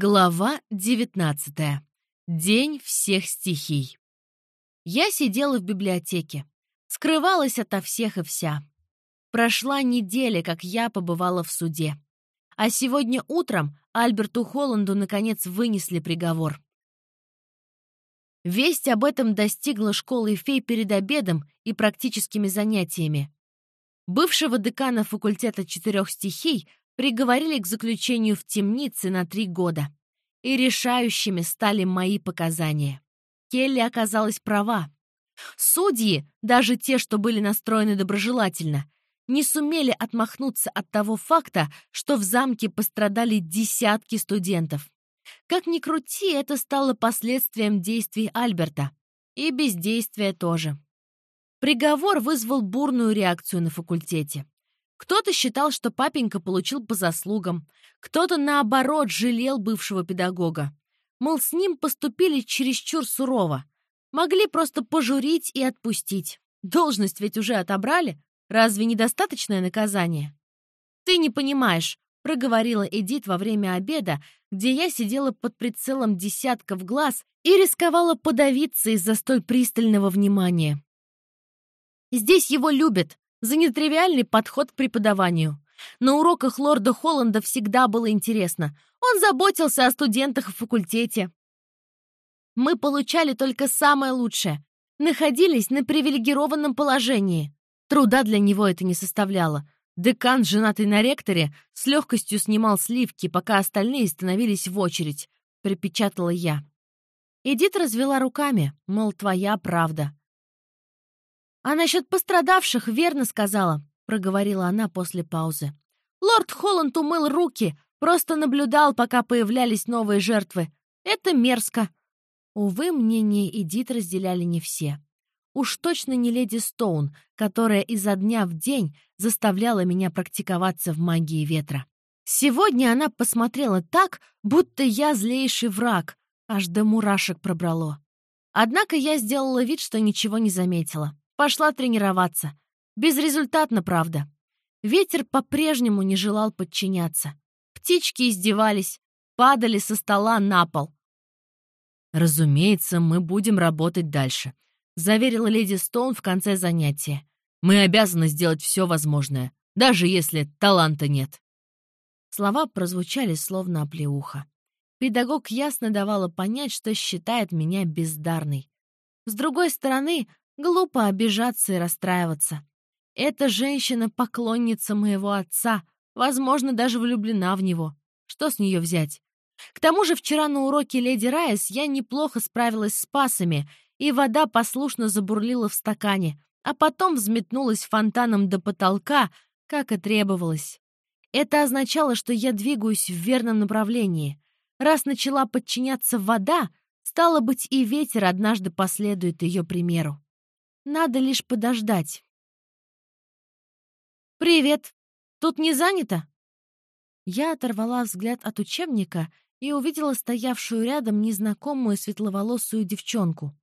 Глава 19. День всех стихий. Я сидела в библиотеке, скрывалась ото всех и вся. Прошла неделя, как я побывала в суде. А сегодня утром Альберту Холланду наконец вынесли приговор. Весть об этом достигла школы фей перед обедом и практическими занятиями. Бывшего декана факультета четырех стихий приговорили к заключению в темнице на три года. И решающими стали мои показания. Келли оказалась права. Судьи, даже те, что были настроены доброжелательно, не сумели отмахнуться от того факта, что в замке пострадали десятки студентов. Как ни крути, это стало последствием действий Альберта. И бездействия тоже. Приговор вызвал бурную реакцию на факультете. Кто-то считал, что папенька получил по заслугам, кто-то, наоборот, жалел бывшего педагога. Мол, с ним поступили чересчур сурово. Могли просто пожурить и отпустить. Должность ведь уже отобрали. Разве недостаточное наказание? «Ты не понимаешь», — проговорила Эдит во время обеда, где я сидела под прицелом десятков глаз и рисковала подавиться из-за столь пристального внимания. «Здесь его любят, за нетривиальный подход к преподаванию. На уроках лорда Холланда всегда было интересно. Он заботился о студентах в факультете. Мы получали только самое лучшее. Находились на привилегированном положении. Труда для него это не составляло. Декан, женатый на ректоре, с легкостью снимал сливки, пока остальные становились в очередь, припечатала я. Эдит развела руками, мол, твоя правда. «А насчет пострадавших верно сказала», — проговорила она после паузы. «Лорд Холланд умыл руки, просто наблюдал, пока появлялись новые жертвы. Это мерзко». Увы, мнение Эдит разделяли не все. Уж точно не леди Стоун, которая изо дня в день заставляла меня практиковаться в магии ветра. Сегодня она посмотрела так, будто я злейший враг, аж до мурашек пробрало. Однако я сделала вид, что ничего не заметила. Пошла тренироваться. Безрезультатно, правда. Ветер по-прежнему не желал подчиняться. Птички издевались, падали со стола на пол. «Разумеется, мы будем работать дальше», — заверила леди Стоун в конце занятия. «Мы обязаны сделать все возможное, даже если таланта нет». Слова прозвучали словно оплеуха. Педагог ясно давала понять, что считает меня бездарной. С другой стороны, Глупо обижаться и расстраиваться. Эта женщина — поклонница моего отца, возможно, даже влюблена в него. Что с нее взять? К тому же вчера на уроке леди Райс я неплохо справилась с пасами, и вода послушно забурлила в стакане, а потом взметнулась фонтаном до потолка, как и требовалось. Это означало, что я двигаюсь в верном направлении. Раз начала подчиняться вода, стало быть, и ветер однажды последует ее примеру. Надо лишь подождать. «Привет! Тут не занято?» Я оторвала взгляд от учебника и увидела стоявшую рядом незнакомую светловолосую девчонку.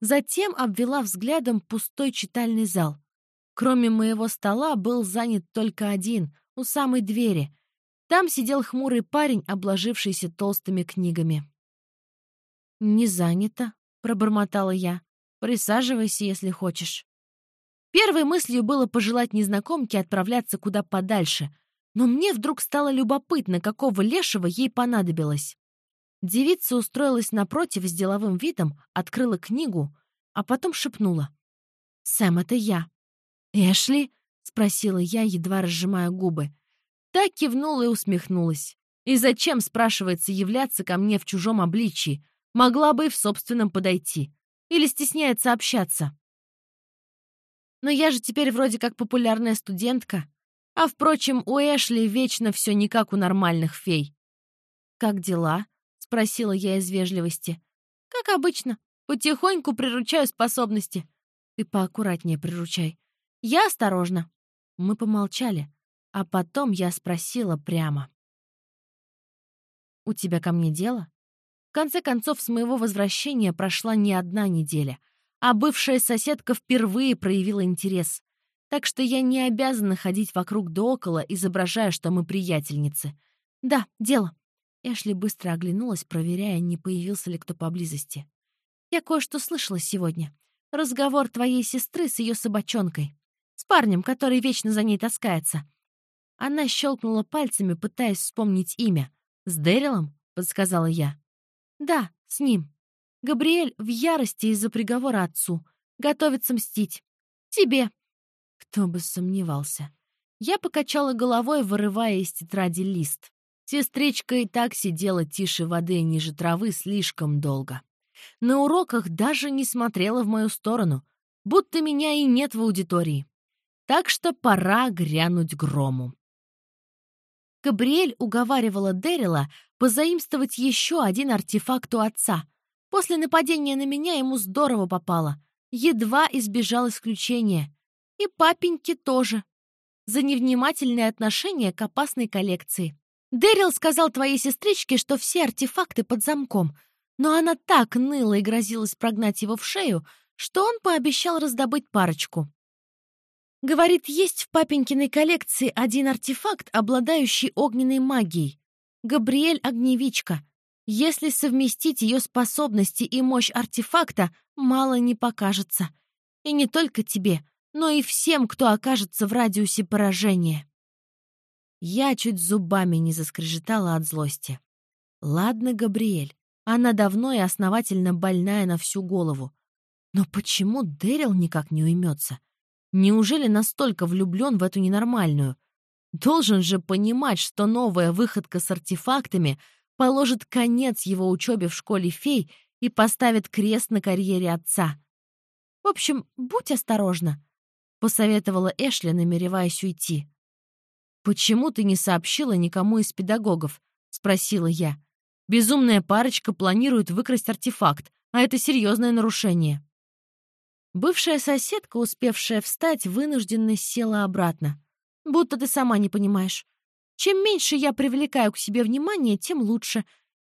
Затем обвела взглядом пустой читальный зал. Кроме моего стола был занят только один, у самой двери. Там сидел хмурый парень, обложившийся толстыми книгами. «Не занято», — пробормотала я. Присаживайся, если хочешь». Первой мыслью было пожелать незнакомке отправляться куда подальше, но мне вдруг стало любопытно, какого лешего ей понадобилось. Девица устроилась напротив с деловым видом, открыла книгу, а потом шепнула. «Сэм, это я». «Эшли?» — спросила я, едва разжимая губы. Так кивнула и усмехнулась. И зачем, спрашивается, являться ко мне в чужом обличии? Могла бы и в собственном подойти. Или стесняется общаться? Но я же теперь вроде как популярная студентка. А, впрочем, у Эшли вечно все не как у нормальных фей. «Как дела?» — спросила я из вежливости. «Как обычно. Потихоньку приручаю способности». «Ты поаккуратнее приручай». «Я осторожно». Мы помолчали, а потом я спросила прямо. «У тебя ко мне дело?» В конце концов, с моего возвращения прошла не одна неделя, а бывшая соседка впервые проявила интерес. Так что я не обязана ходить вокруг да около, изображая, что мы приятельницы. Да, дело. Эшли быстро оглянулась, проверяя, не появился ли кто поблизости. «Я кое-что слышала сегодня. Разговор твоей сестры с ее собачонкой. С парнем, который вечно за ней таскается». Она щелкнула пальцами, пытаясь вспомнить имя. «С Дэрилом?» — подсказала я. «Да, с ним. Габриэль в ярости из-за приговора отцу. Готовится мстить. Тебе». Кто бы сомневался. Я покачала головой, вырывая из тетради лист. Сестричка и так сидела тише воды ниже травы слишком долго. На уроках даже не смотрела в мою сторону, будто меня и нет в аудитории. Так что пора грянуть грому. Габриэль уговаривала Дэрила позаимствовать еще один артефакт у отца. После нападения на меня ему здорово попало. Едва избежал исключения. И папеньке тоже. За невнимательное отношение к опасной коллекции. Дэрил сказал твоей сестричке, что все артефакты под замком, но она так ныла и грозилась прогнать его в шею, что он пообещал раздобыть парочку. Говорит, есть в папенькиной коллекции один артефакт, обладающий огненной магией. Габриэль Огневичка. Если совместить ее способности и мощь артефакта, мало не покажется. И не только тебе, но и всем, кто окажется в радиусе поражения. Я чуть зубами не заскрежетала от злости. Ладно, Габриэль, она давно и основательно больная на всю голову. Но почему Дэрил никак не уймется? Неужели настолько влюблен в эту ненормальную? Должен же понимать, что новая выходка с артефактами положит конец его учебе в школе фей и поставит крест на карьере отца. В общем, будь осторожна, — посоветовала Эшли, намереваясь уйти. «Почему ты не сообщила никому из педагогов?» — спросила я. «Безумная парочка планирует выкрасть артефакт, а это серьезное нарушение». Бывшая соседка, успевшая встать, вынужденно села обратно. «Будто ты сама не понимаешь. Чем меньше я привлекаю к себе внимание, тем лучше.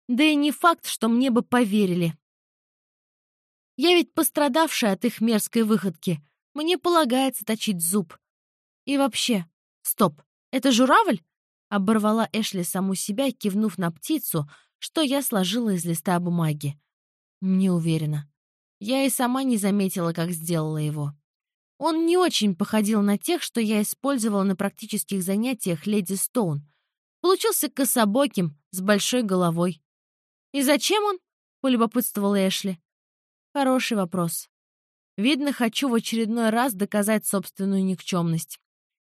Да и не факт, что мне бы поверили. Я ведь пострадавшая от их мерзкой выходки. Мне полагается точить зуб. И вообще, стоп, «Это журавль?» — оборвала Эшли саму себя, кивнув на птицу, что я сложила из листа бумаги. Не уверена. Я и сама не заметила, как сделала его. Он не очень походил на тех, что я использовала на практических занятиях леди Стоун. Получился кособоким, с большой головой. «И зачем он?» — полюбопытствовала Эшли. Хороший вопрос. Видно, хочу в очередной раз доказать собственную никчемность.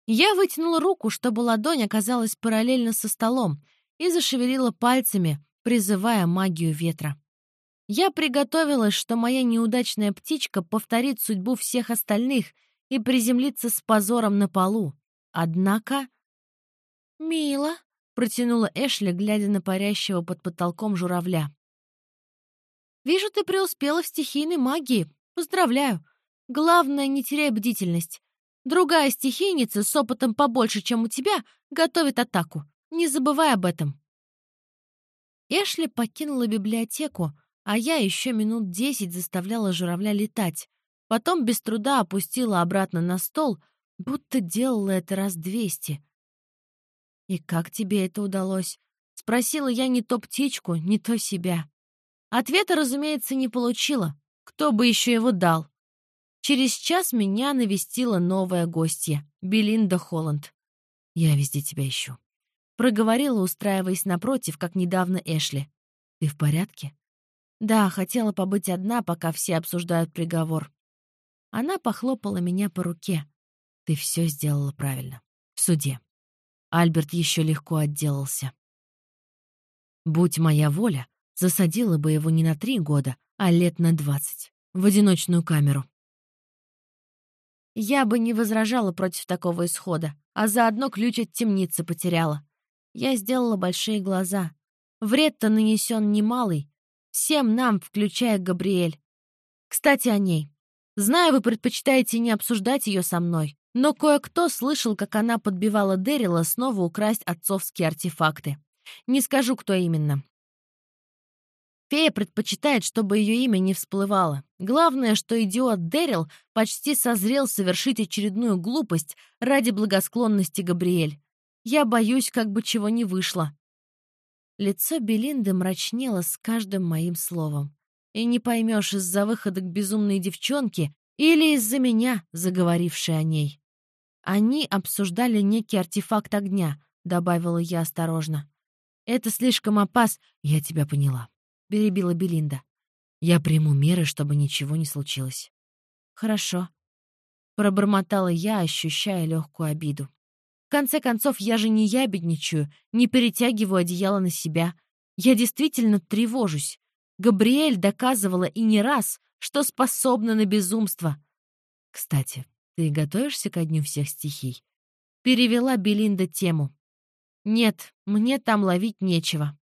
Я вытянула руку, чтобы ладонь оказалась параллельно со столом, и зашевелила пальцами, призывая магию ветра. Я приготовилась, что моя неудачная птичка повторит судьбу всех остальных и приземлится с позором на полу. Однако... «Мило», — протянула Эшли, глядя на парящего под потолком журавля. «Вижу, ты преуспела в стихийной магии. Поздравляю. Главное, не теряй бдительность. Другая стихийница с опытом побольше, чем у тебя, готовит атаку. Не забывай об этом. Эшли покинула библиотеку, а я еще минут десять заставляла журавля летать. Потом без труда опустила обратно на стол, будто делала это раз двести. «И как тебе это удалось?» — спросила я не то птичку, не то себя. Ответа, разумеется, не получила. Кто бы еще его дал? Через час меня навестила новая гостья, Белинда Холланд. «Я везде тебя ищу», — проговорила, устраиваясь напротив, как недавно Эшли. «Ты в порядке?» «Да, хотела побыть одна, пока все обсуждают приговор». Она похлопала меня по руке. «Ты все сделала правильно. В суде. Альберт еще легко отделался. Будь моя воля, засадила бы его не на три года, а лет на двадцать. В одиночную камеру. Я бы не возражала против такого исхода, а заодно ключ от темницы потеряла. Я сделала большие глаза. Вред-то нанесен немалый. Всем нам, включая Габриэль. Кстати, о ней. Знаю, вы предпочитаете не обсуждать ее со мной, но кое-кто слышал, как она подбивала Дэрила снова украсть отцовские артефакты. Не скажу, кто именно. Фея предпочитает, чтобы ее имя не всплывало. Главное, что идиот Дэрил почти созрел совершить очередную глупость ради благосклонности Габриэль. Я боюсь, как бы чего не вышло. Лицо Белинды мрачнело с каждым моим словом. И не поймешь, из-за выхода к безумной девчонки или из-за меня, заговорившей о ней. Они обсуждали некий артефакт огня, добавила я осторожно. Это слишком опас, я тебя поняла, перебила Белинда. Я приму меры, чтобы ничего не случилось. Хорошо. Пробормотала я, ощущая легкую обиду. В конце концов, я же не ябедничаю, не перетягиваю одеяло на себя. Я действительно тревожусь. Габриэль доказывала и не раз, что способна на безумство. Кстати, ты готовишься ко дню всех стихий? Перевела Белинда тему. Нет, мне там ловить нечего.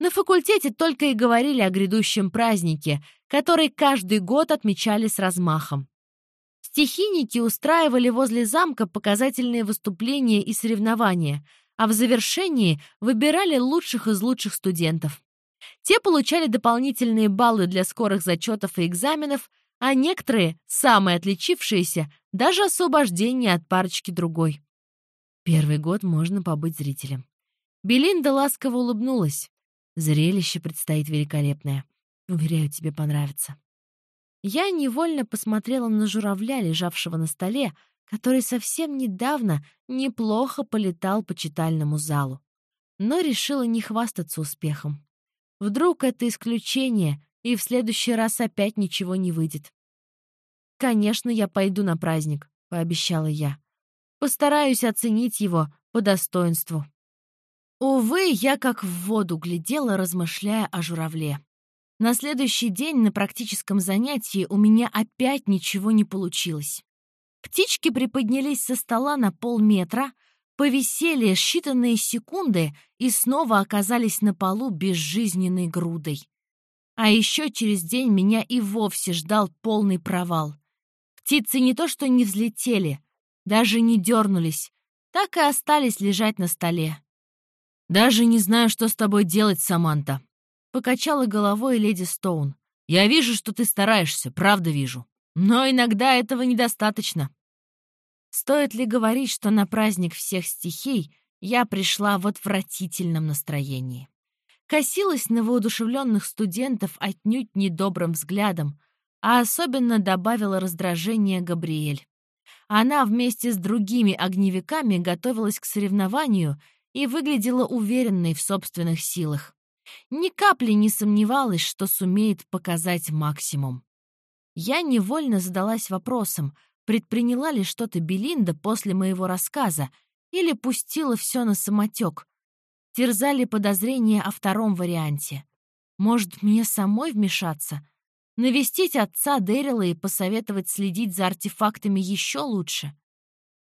На факультете только и говорили о грядущем празднике, который каждый год отмечали с размахом. Стихийники устраивали возле замка показательные выступления и соревнования, а в завершении выбирали лучших из лучших студентов. Те получали дополнительные баллы для скорых зачетов и экзаменов, а некоторые, самые отличившиеся, даже освобождение от парочки другой. Первый год можно побыть зрителем. Белинда ласково улыбнулась. Зрелище предстоит великолепное. Уверяю, тебе понравится. Я невольно посмотрела на журавля, лежавшего на столе, который совсем недавно неплохо полетал по читальному залу. Но решила не хвастаться успехом. Вдруг это исключение, и в следующий раз опять ничего не выйдет. «Конечно, я пойду на праздник», — пообещала я. «Постараюсь оценить его по достоинству». Увы, я как в воду глядела, размышляя о журавле. На следующий день на практическом занятии у меня опять ничего не получилось. Птички приподнялись со стола на полметра, повисели считанные секунды и снова оказались на полу безжизненной грудой. А еще через день меня и вовсе ждал полный провал. Птицы не то что не взлетели, даже не дернулись, так и остались лежать на столе. «Даже не знаю, что с тобой делать, Саманта», Покачала головой леди Стоун. «Я вижу, что ты стараешься, правда вижу. Но иногда этого недостаточно». Стоит ли говорить, что на праздник всех стихий я пришла в отвратительном настроении? Косилась на воодушевленных студентов отнюдь недобрым взглядом, а особенно добавила раздражение Габриэль. Она вместе с другими огневиками готовилась к соревнованию и выглядела уверенной в собственных силах. Ни капли не сомневалась, что сумеет показать максимум. Я невольно задалась вопросом, предприняла ли что-то Белинда после моего рассказа или пустила все на самотек. Терзали подозрения о втором варианте. Может, мне самой вмешаться? Навестить отца Дэрила и посоветовать следить за артефактами еще лучше?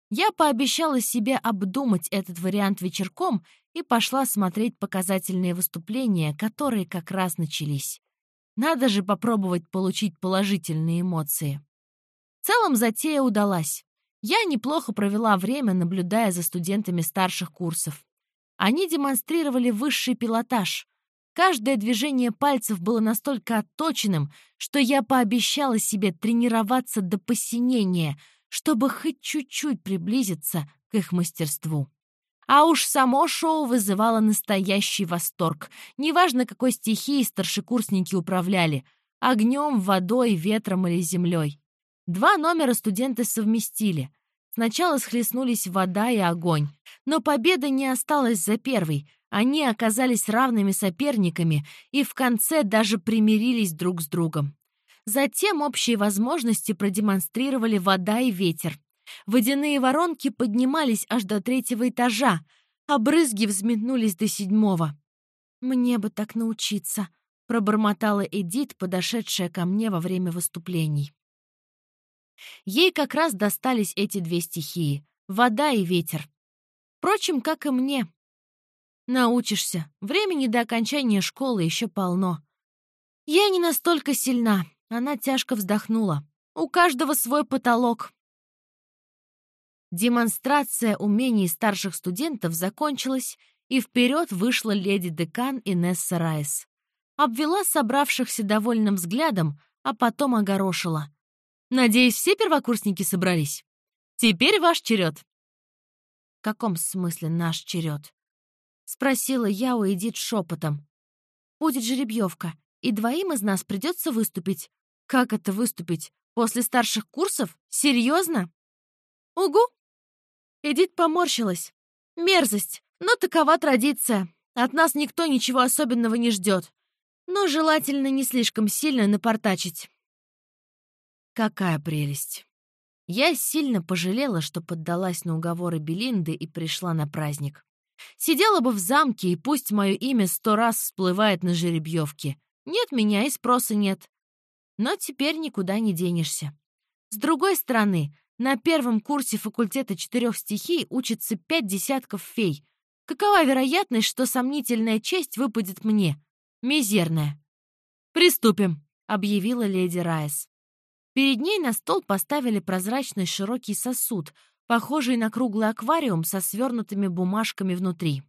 Я пообещала себе обдумать этот вариант вечерком и пошла смотреть показательные выступления, которые как раз начались. Надо же попробовать получить положительные эмоции. В целом затея удалась. Я неплохо провела время, наблюдая за студентами старших курсов. Они демонстрировали высший пилотаж. Каждое движение пальцев было настолько отточенным, что я пообещала себе тренироваться до посинения — чтобы хоть чуть-чуть приблизиться к их мастерству. А уж само шоу вызывало настоящий восторг. Неважно, какой стихией старшекурсники управляли — огнем, водой, ветром или землей. Два номера студенты совместили. Сначала схлестнулись вода и огонь, но победа не осталась за первой. Они оказались равными соперниками и в конце даже примирились друг с другом. Затем общие возможности продемонстрировали вода и ветер. Водяные воронки поднимались аж до третьего этажа, а брызги взметнулись до седьмого. «Мне бы так научиться», — пробормотала Эдит, подошедшая ко мне во время выступлений. Ей как раз достались эти две стихии — вода и ветер. Впрочем, как и мне. Научишься. Времени до окончания школы еще полно. Я не настолько сильна, она тяжко вздохнула. «У каждого свой потолок». Демонстрация умений старших студентов закончилась, и вперед вышла леди-декан Инесса Райс. Обвела собравшихся довольным взглядом, а потом огорошила. «Надеюсь, все первокурсники собрались? Теперь ваш черед». «В каком смысле наш черед?» спросила я у Эдит шепотом. «Будет жеребьевка, и двоим из нас придется выступить». «Как это выступить? После старших курсов? Серьезно?» «Угу!» Эдит поморщилась. «Мерзость, но такова традиция. От нас никто ничего особенного не ждет. Но желательно не слишком сильно напортачить». Какая прелесть! Я сильно пожалела, что поддалась на уговоры Белинды и пришла на праздник. Сидела бы в замке, и пусть мое имя сто раз всплывает на жеребьевке. Нет меня и спроса нет. Но теперь никуда не денешься. С другой стороны, на первом курсе факультета четырех стихий учатся пять десятков фей. Какова вероятность, что сомнительная честь выпадет мне? Мизерная. «Приступим», — объявила леди Райс. Перед ней на стол поставили прозрачный широкий сосуд, похожий на круглый аквариум со свернутыми бумажками внутри.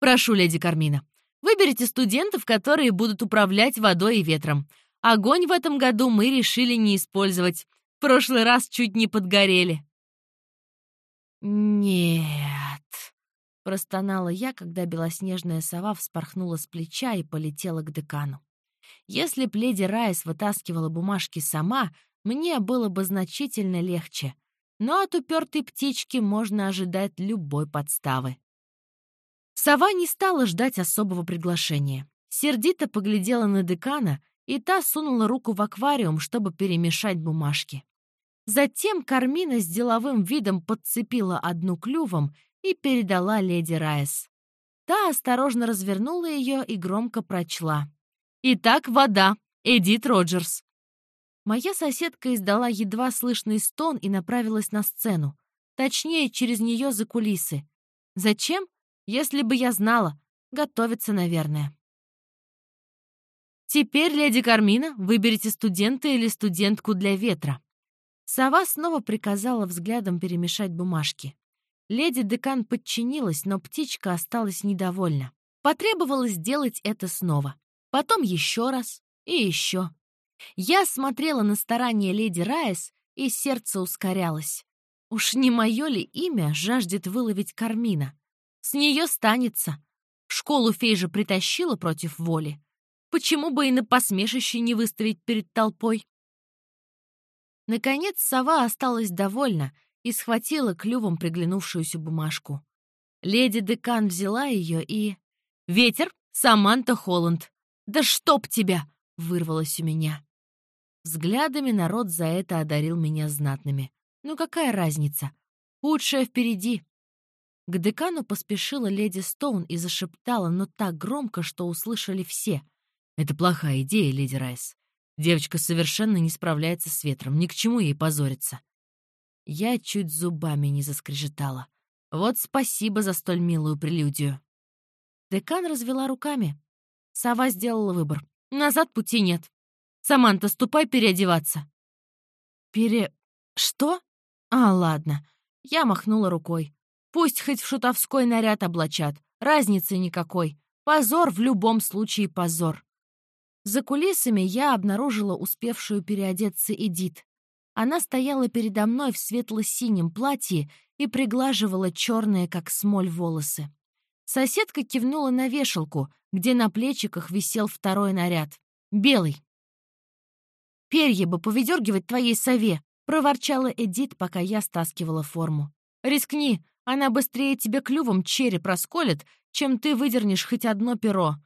«Прошу, леди Кармина, выберите студентов, которые будут управлять водой и ветром. Огонь в этом году мы решили не использовать. Прошлый раз чуть не подгорели». «Нет», — простонала я, когда белоснежная сова вспорхнула с плеча и полетела к декану. Если б леди Райс вытаскивала бумажки сама, мне было бы значительно легче. Но от упертой птички можно ожидать любой подставы. Сова не стала ждать особого приглашения. Сердито поглядела на декана, и та сунула руку в аквариум, чтобы перемешать бумажки. Затем Кармина с деловым видом подцепила одну клювом и передала леди Райс. Та осторожно развернула ее и громко прочла. «Итак, вода. Эдит Роджерс». Моя соседка издала едва слышный стон и направилась на сцену. Точнее, через нее за кулисы. Зачем? Если бы я знала. Готовится, наверное. Теперь, леди Кармина, выберите студента или студентку для ветра. Сова снова приказала взглядом перемешать бумажки. Леди-декан подчинилась, но птичка осталась недовольна. Потребовалось сделать это снова. Потом еще раз и еще. Я смотрела на старания леди Райс, и сердце ускорялось. Уж не мое ли имя жаждет выловить Кармина? С нее станется. Школу фей же притащила против воли. Почему бы и на посмешище не выставить перед толпой? Наконец сова осталась довольна и схватила клювом приглянувшуюся бумажку. Леди Декан взяла ее и... «Ветер! Саманта Холланд! «Да чтоб тебя!» — вырвалось у меня. Взглядами народ за это одарил меня знатными. Ну какая разница? Худшее впереди. К декану поспешила леди Стоун и зашептала, но так громко, что услышали все. «Это плохая идея, леди Райс. Девочка совершенно не справляется с ветром, ни к чему ей позориться». Я чуть зубами не заскрежетала. Вот спасибо за столь милую прелюдию. Декан развела руками. Сова сделала выбор. Назад пути нет. Саманта, ступай переодеваться. Пере... Что? А, ладно. Я махнула рукой. Пусть хоть в шутовской наряд облачат. Разницы никакой. Позор в любом случае позор. За кулисами я обнаружила успевшую переодеться Эдит. Она стояла передо мной в светло-синем платье и приглаживала черные, как смоль, волосы. Соседка кивнула на вешалку, где на плечиках висел второй наряд. Белый. «Перья бы поведергивать твоей сове!» — проворчала Эдит, пока я стаскивала форму. «Рискни, она быстрее тебе клювом череп расколет, чем ты выдернешь хоть одно перо.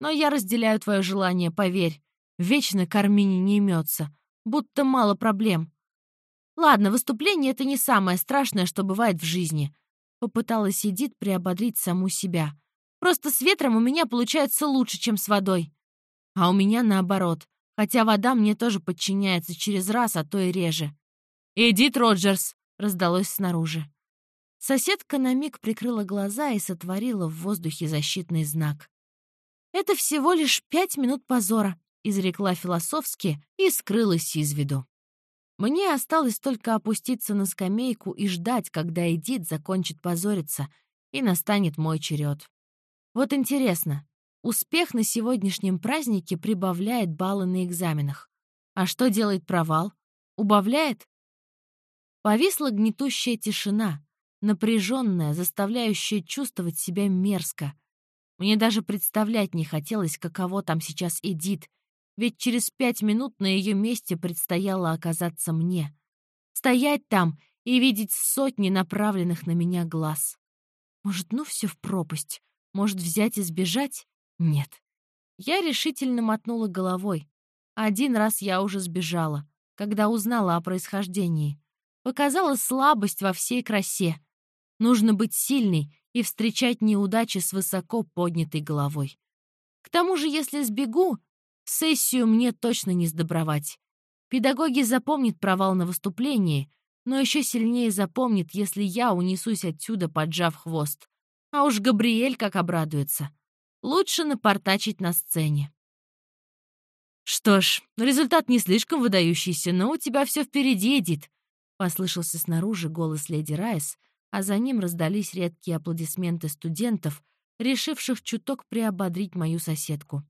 Но я разделяю твое желание, поверь. Вечно Кармине не имется, будто мало проблем. Ладно, выступление — это не самое страшное, что бывает в жизни. Попыталась Эдит приободрить саму себя. «Просто с ветром у меня получается лучше, чем с водой. А у меня наоборот, хотя вода мне тоже подчиняется через раз, а то и реже». «Эдит Роджерс!» — раздалось снаружи. Соседка на миг прикрыла глаза и сотворила в воздухе защитный знак. «Это всего лишь пять минут позора», — изрекла философски и скрылась из виду. Мне осталось только опуститься на скамейку и ждать, когда Эдит закончит позориться, и настанет мой черед. Вот интересно, успех на сегодняшнем празднике прибавляет баллы на экзаменах. А что делает провал? Убавляет? Повисла гнетущая тишина. напряженная, заставляющая чувствовать себя мерзко. Мне даже представлять не хотелось, каково там сейчас Эдит, ведь через пять минут на ее месте предстояло оказаться мне. Стоять там и видеть сотни направленных на меня глаз. Может, ну все в пропасть? Может, взять и сбежать? Нет. Я решительно мотнула головой. Один раз я уже сбежала, когда узнала о происхождении. Показала слабость во всей красе. Нужно быть сильной и встречать неудачи с высоко поднятой головой. К тому же, если сбегу, сессию мне точно не сдобровать. Педагоги запомнят провал на выступлении, но еще сильнее запомнит, если я унесусь отсюда, поджав хвост. А уж Габриэль как обрадуется. Лучше напортачить на сцене. «Что ж, результат не слишком выдающийся, но у тебя все впереди, Эдит», — послышался снаружи голос леди Райс, а за ним раздались редкие аплодисменты студентов, решивших чуток приободрить мою соседку.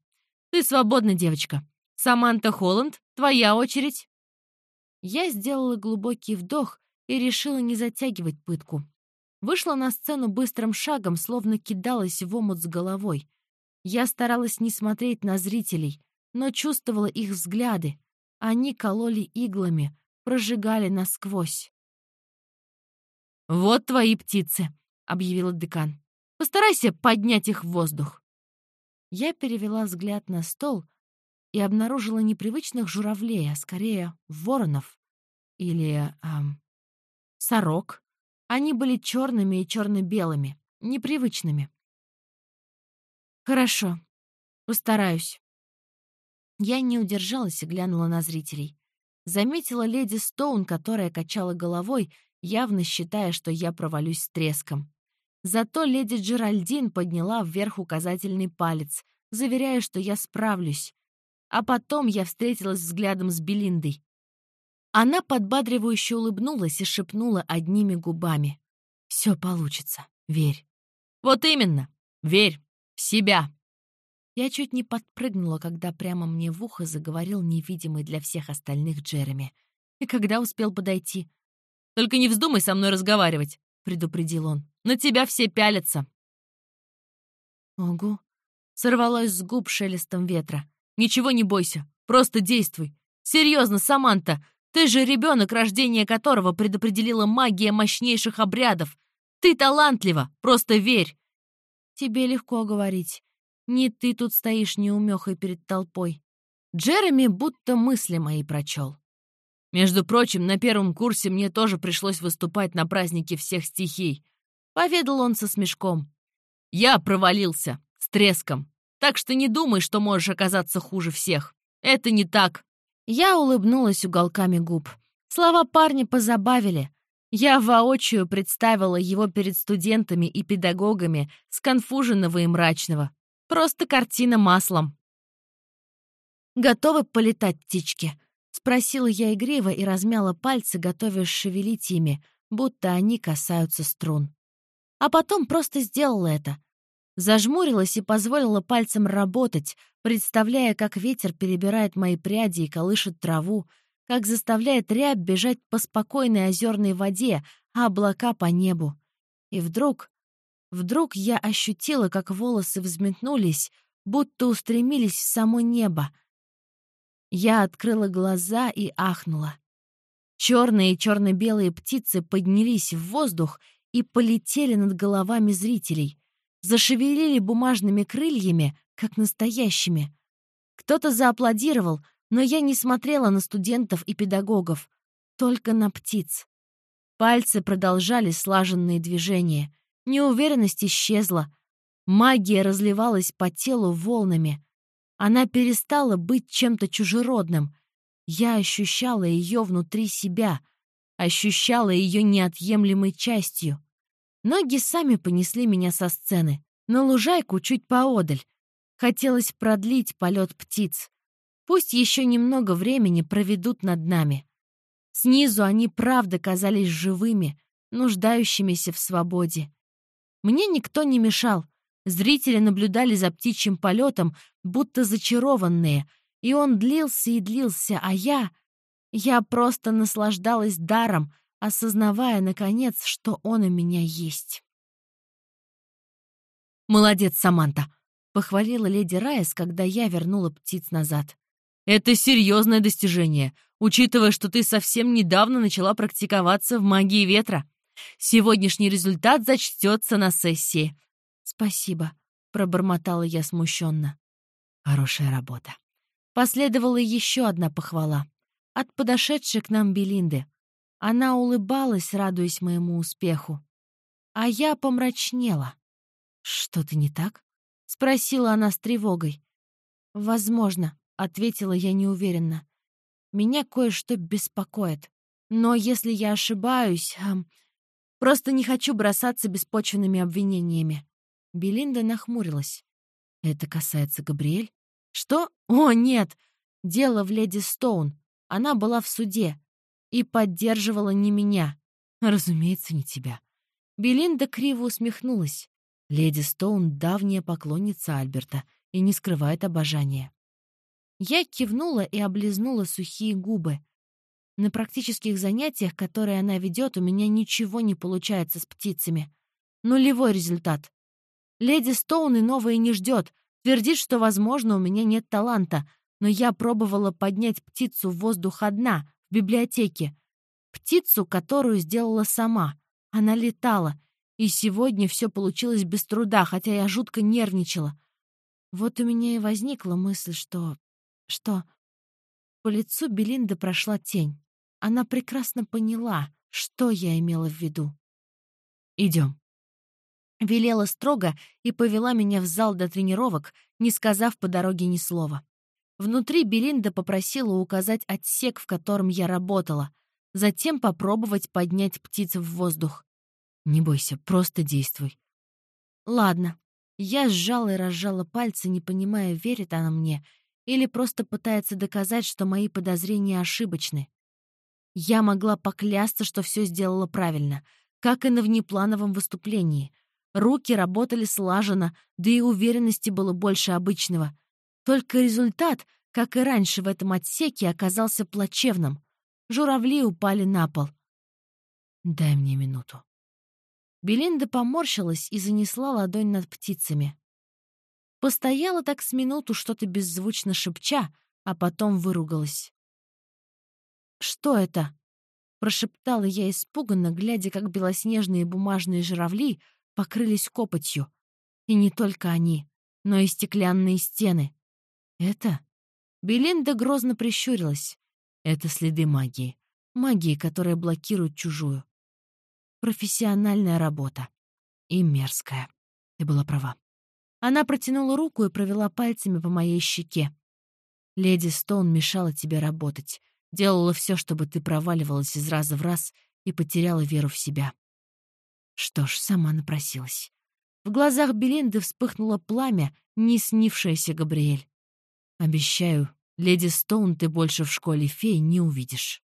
«Ты свободна, девочка. Саманта Холланд, твоя очередь». Я сделала глубокий вдох и решила не затягивать пытку. Вышла на сцену быстрым шагом, словно кидалась в омут с головой. Я старалась не смотреть на зрителей, но чувствовала их взгляды. Они кололи иглами, прожигали насквозь. «Вот твои птицы», — объявила декан. «Постарайся поднять их в воздух». Я перевела взгляд на стол и обнаружила непривычных журавлей, а скорее воронов или эм, сорок. Они были черными и черно-белыми, непривычными. «Хорошо, постараюсь». Я не удержалась и глянула на зрителей. Заметила леди Стоун, которая качала головой, явно считая, что я провалюсь с треском. Зато леди Джеральдин подняла вверх указательный палец, заверяя, что я справлюсь. А потом я встретилась взглядом с Белиндой. Она подбадривающе улыбнулась и шепнула одними губами. «Все получится, верь». «Вот именно, верь в себя». Я чуть не подпрыгнула, когда прямо мне в ухо заговорил невидимый для всех остальных Джереми. И когда успел подойти? «Только не вздумай со мной разговаривать», — предупредил он. «На тебя все пялятся». «Ого!» — сорвалось с губ шелестом ветра. Ничего не бойся, просто действуй. Серьезно, Саманта, ты же ребенок, рождение которого предопределила магия мощнейших обрядов. Ты талантлива, просто верь. Тебе легко говорить. Не ты тут стоишь неумехой перед толпой. Джереми будто мысли мои прочел. Между прочим, на первом курсе мне тоже пришлось выступать на празднике всех стихий. Поведал он со смешком. Я провалился, с треском. Так что не думай, что можешь оказаться хуже всех. Это не так». Я улыбнулась уголками губ. Слова парня позабавили. Я воочию представила его перед студентами и педагогами, сконфуженного и мрачного. Просто картина маслом. «Готовы полетать, птички?» — спросила я игриво и размяла пальцы, готовясь шевелить ими, будто они касаются струн. А потом просто сделала это. Зажмурилась и позволила пальцем работать, представляя, как ветер перебирает мои пряди и колышет траву, как заставляет рябь бежать по спокойной озерной воде, а облака по небу. И вдруг, вдруг я ощутила, как волосы взметнулись, будто устремились в само небо. Я открыла глаза и ахнула. Черные и черно-белые птицы поднялись в воздух и полетели над головами зрителей — зашевелили бумажными крыльями, как настоящими. Кто-то зааплодировал, но я не смотрела на студентов и педагогов, только на птиц. Пальцы продолжали слаженные движения. Неуверенность исчезла. Магия разливалась по телу волнами. Она перестала быть чем-то чужеродным. Я ощущала ее внутри себя, ощущала ее неотъемлемой частью. Ноги сами понесли меня со сцены, на лужайку чуть поодаль. Хотелось продлить полет птиц. Пусть еще немного времени проведут над нами. Снизу они правда казались живыми, нуждающимися в свободе. Мне никто не мешал. Зрители наблюдали за птичьим полетом, будто зачарованные, и он длился и длился, а я... Я просто наслаждалась даром, осознавая, наконец, что он у меня есть. «Молодец, Саманта!» — похвалила леди Райс, когда я вернула птиц назад. «Это серьезное достижение, учитывая, что ты совсем недавно начала практиковаться в магии ветра. Сегодняшний результат зачтется на сессии». «Спасибо», — пробормотала я смущенно. «Хорошая работа». Последовала еще одна похвала от подошедшей к нам Белинды. Она улыбалась, радуясь моему успеху. А я помрачнела. «Что-то не так?» — спросила она с тревогой. «Возможно», — ответила я неуверенно. «Меня кое-что беспокоит. Но если я ошибаюсь, э, просто не хочу бросаться беспочвенными обвинениями». Белинда нахмурилась. «Это касается Габриэль?» «Что? О, нет! Дело в леди Стоун. Она была в суде и поддерживала не меня. Разумеется, не тебя». Белинда криво усмехнулась. Леди Стоун — давняя поклонница Альберта и не скрывает обожания. Я кивнула и облизнула сухие губы. На практических занятиях, которые она ведет, у меня ничего не получается с птицами. Нулевой результат. Леди Стоун и новые не ждет, твердит, что, возможно, у меня нет таланта, но я пробовала поднять птицу в воздух одна, в библиотеке. Птицу, которую сделала сама. Она летала — и сегодня все получилось без труда, хотя я жутко нервничала. Вот у меня и возникла мысль, что... что... По лицу Белинды прошла тень. Она прекрасно поняла, что я имела в виду. «Идем». Велела строго и повела меня в зал до тренировок, не сказав по дороге ни слова. Внутри Белинда попросила указать отсек, в котором я работала, затем попробовать поднять птицу в воздух. Не бойся, просто действуй. Ладно. Я сжала и разжала пальцы, не понимая, верит она мне или просто пытается доказать, что мои подозрения ошибочны. Я могла поклясться, что все сделала правильно, как и на внеплановом выступлении. Руки работали слаженно, да и уверенности было больше обычного. Только результат, как и раньше в этом отсеке, оказался плачевным. Журавли упали на пол. «Дай мне минуту», Белинда поморщилась и занесла ладонь над птицами. Постояла так с минуту, что-то беззвучно шепча, а потом выругалась. «Что это?» — прошептала я испуганно, глядя, как белоснежные бумажные журавли покрылись копотью. И не только они, но и стеклянные стены. «Это?» Белинда грозно прищурилась. «Это следы магии. Магии, которая блокирует чужую. Профессиональная работа. И мерзкая. Ты была права. Она протянула руку и провела пальцами по моей щеке. Леди Стоун мешала тебе работать. Делала все, чтобы ты проваливалась из раза в раз и потеряла веру в себя. Что ж, сама напросилась. В глазах Белинды вспыхнуло пламя, не снившееся Габриэль. Обещаю, леди Стоун ты больше в школе фей не увидишь.